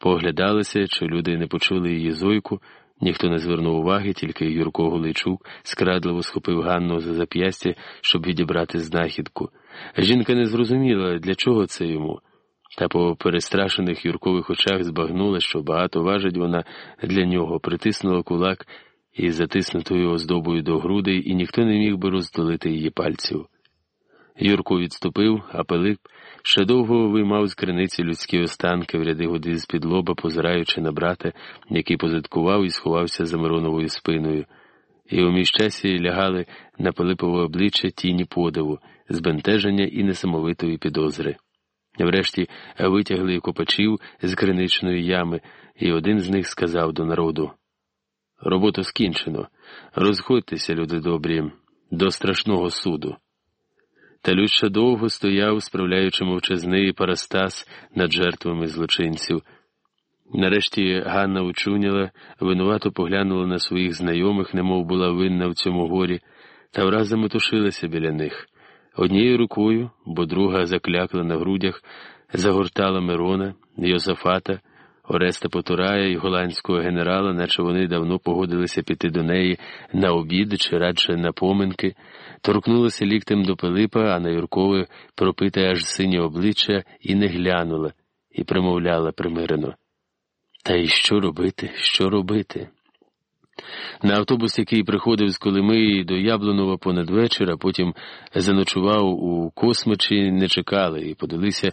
Поглядалися, чи люди не почули її зойку, ніхто не звернув уваги, тільки Юрко Голийчук скрадливо схопив Ганну за зап'ястя, щоб відібрати знахідку. Жінка не зрозуміла, для чого це йому, та по перестрашених Юркових очах збагнула, що багато важить вона для нього, притиснула кулак із затиснутою оздобою до грудей, і ніхто не міг би роздолити її пальців. Юрко відступив, а Пилип ще довго виймав з криниці людські останки в ряди годи з під лоба, позираючи на брата, який позадкував і сховався за Мироновою спиною, і у міщасі лягали на Пилипове обличчя тіні подиву, збентеження і несамовитої підозри. Врешті витягли копачів з криничної ями, і один з них сказав до народу Роботу скінчено. Розходьтеся, люди добрі, до страшного суду. Та люд ще довго стояв, справляючи мовчазний парастас над жертвами злочинців. Нарешті Ганна учуняла, винувато поглянула на своїх знайомих, немов була винна в цьому горі, та враз заметушилася біля них. Однією рукою, бо друга заклякла на грудях, загортала Мирона, Йосафата, Ореста Потурая і голландського генерала, наче вони давно погодилися піти до неї на обід чи радше на поминки, торкнулася ліктем до Пилипа, а на Юркове пропите аж синє обличчя і не глянула, і примовляла примирено. Та й що робити, що робити? На автобус, який приходив з Колими до Яблонова понад вечір, а потім заночував у космичі, не чекали і подалися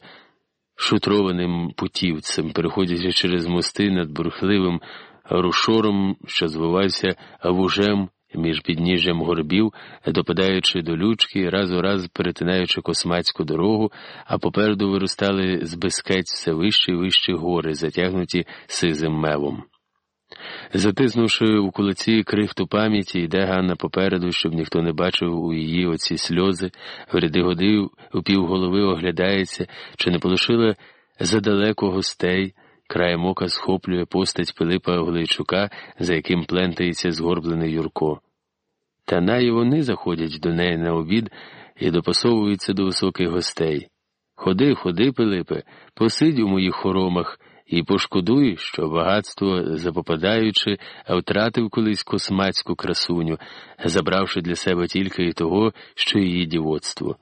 шутрованим путівцем, переходячи через мости над бурхливим рушором, що звивався вужем між підніжжям горбів, допадаючи до лючки, раз у раз перетинаючи космацьку дорогу, а попереду виростали з безкець все вищі і вищі гори, затягнуті сизим мевом. Затиснувши у кулаці крихту пам'яті, йде Ганна попереду, щоб ніхто не бачив у її оці сльози, в ряди годи у півголови оглядається, чи не полишила задалеко гостей, краєм ока схоплює постать Пилипа Голейчука, за яким плентається згорблений Юрко. Та най вони заходять до неї на обід і допасовуються до високих гостей. Ходи, ходи, Пилипе, посидь у моїх хоромах і пошкодуй, що багатство, запопадаючи, втратив колись космацьку красуню, забравши для себе тільки і того, що її дівоцтво.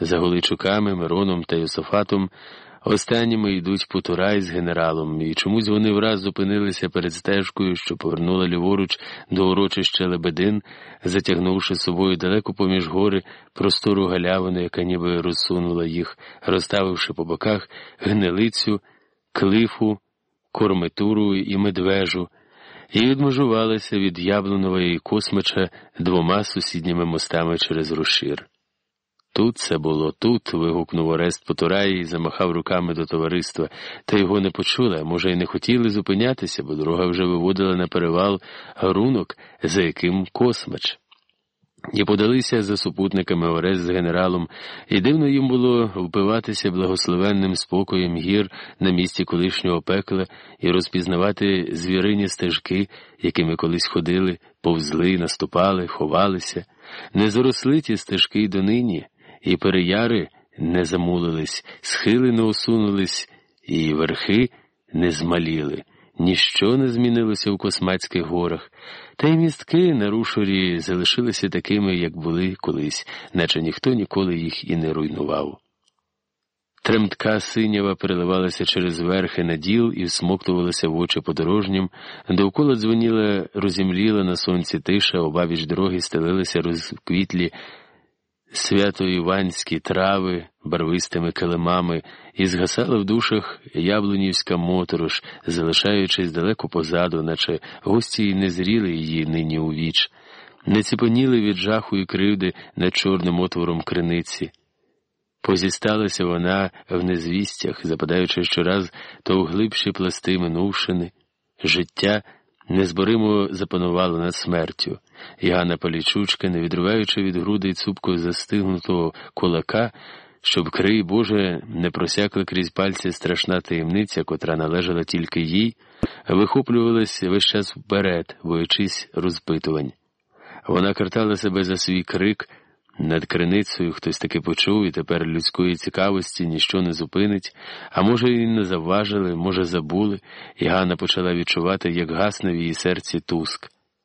За Голичуками, Мироном та Йософатом останніми йдуть Потурай з генералом, і чомусь вони враз зупинилися перед стежкою, що повернула ліворуч до урочища Лебедин, затягнувши собою далеко поміж гори простору галявину, яка ніби розсунула їх, розставивши по боках гнилицю клифу, кормитуру і медвежу, і відмежувалися від Яблонової космича двома сусідніми мостами через рушір. Тут це було, тут. вигукнув Орест Потураї і замахав руками до товариства, та його не почули, може, й не хотіли зупинятися, бо дорога вже виводила на перевал гарунок, за яким космач і подалися за супутниками Орест з генералом, і дивно їм було впиватися благословенним спокоєм гір на місці колишнього пекла і розпізнавати звірині стежки, якими колись ходили, повзли, наступали, ховалися, не заросли ті стежки й донині, і переяри не замулились, схили не осунулись, і верхи не змаліли. Ніщо не змінилося у Космацьких горах, та й містки на рушорі залишилися такими, як були колись, наче ніхто ніколи їх і не руйнував. Тремтка синява переливалася через верхи на діл і всмоктувалася в очі подорожнім, довкола дзвоніла, розімліла на сонці тиша, обабіч дороги стелилися розквітлі свято-іванські трави барвистими килимами, і згасала в душах яблунівська моторош, залишаючись далеко позаду, наче гості й не зріли її нині у віч, не ціпоніли від жаху і кривди над чорним отвором криниці. Позісталася вона в незвістях, западаючи щораз то у глибші пласти минувшини, життя незборимо запанувала над смертю. Ганна Полічучка, не відриваючи від грудей цупко застигнутого кулака, щоб крий Боже не просякла крізь пальці страшна таємниця, котра належала тільки їй, вихоплювалась весь час вперед, боючись розпитувань. Вона картала себе за свій крик, Над криницею хтось таки почув, і тепер людської цікавості ніщо не зупинить, а може, і не завважили, може, забули, і Ганна почала відчувати, як гасне в її серці туск.